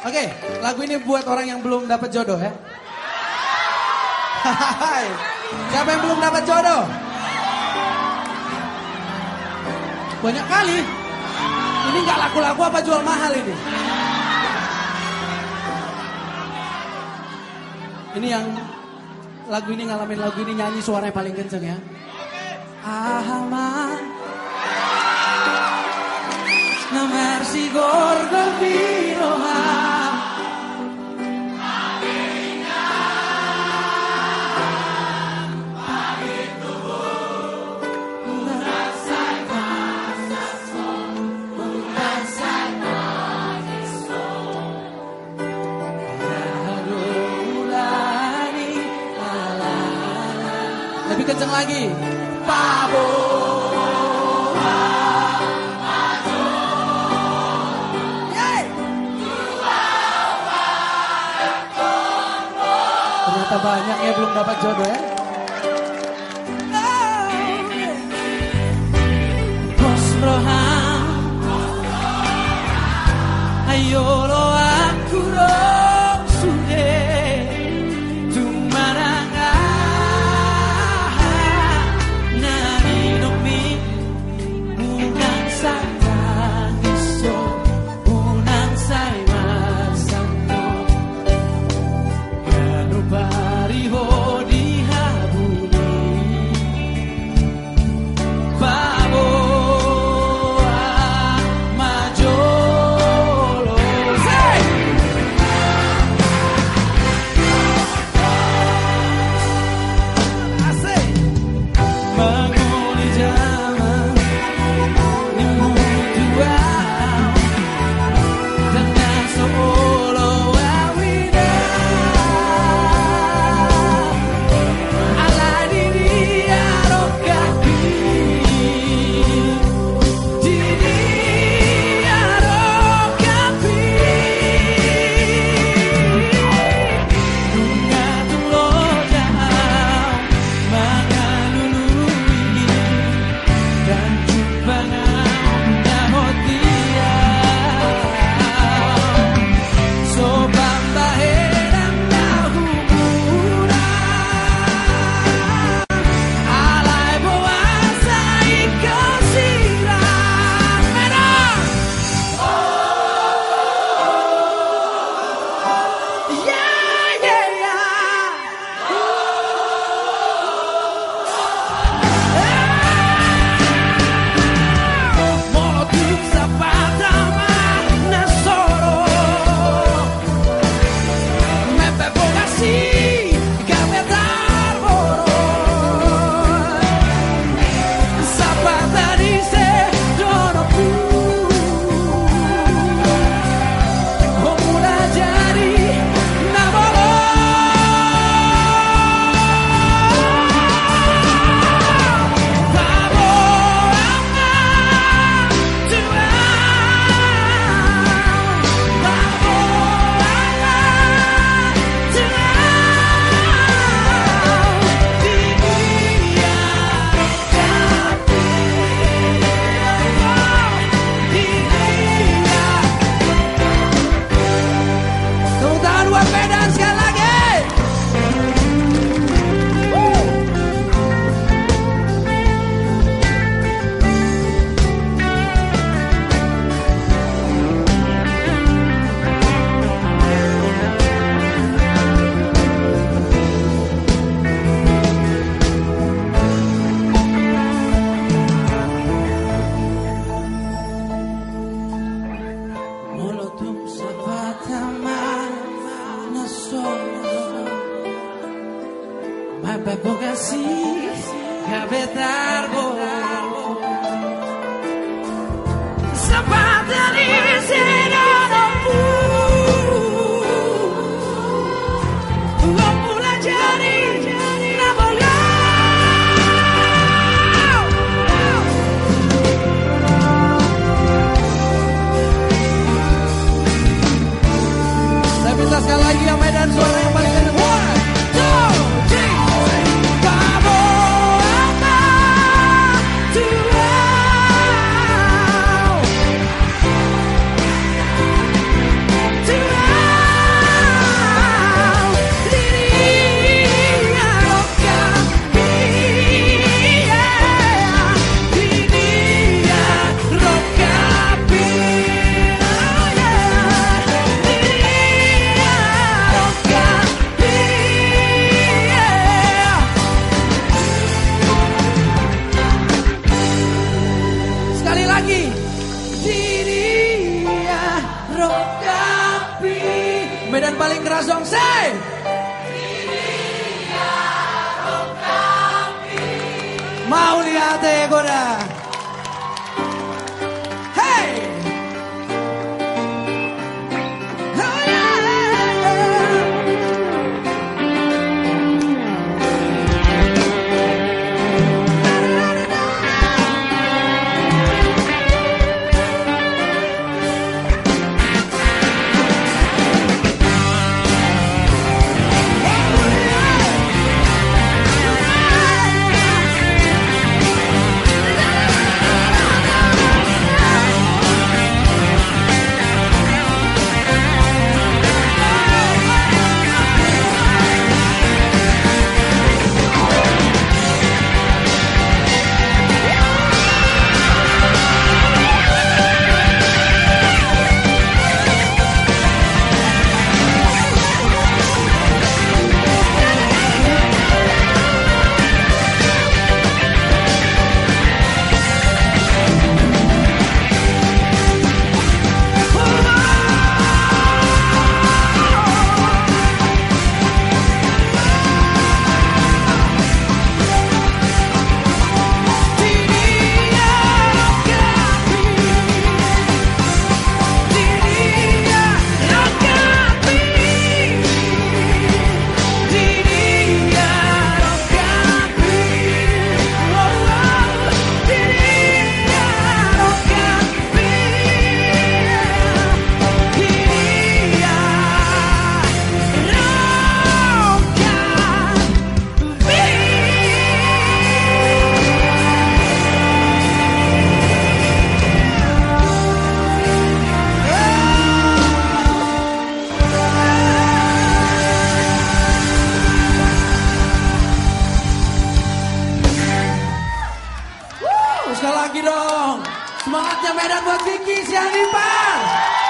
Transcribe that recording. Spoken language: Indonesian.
Oke, okay, lagu ini buat orang yang belum dapat jodoh ya. Hai. Siapa yang belum dapat jodoh? Banyak kali. Ini nggak laku-laku apa jual mahal ini? Ini yang lagu ini ngalamin lagu ini nyanyi suaranya paling kenceng ya. Ahmad. kenceng lagi. Pabu. Ternyata banyak ya belum dapat jodoh ya. Pepogasi, Gabetarbo. Semangat yang medan buat Vicky, siang ini, Pak!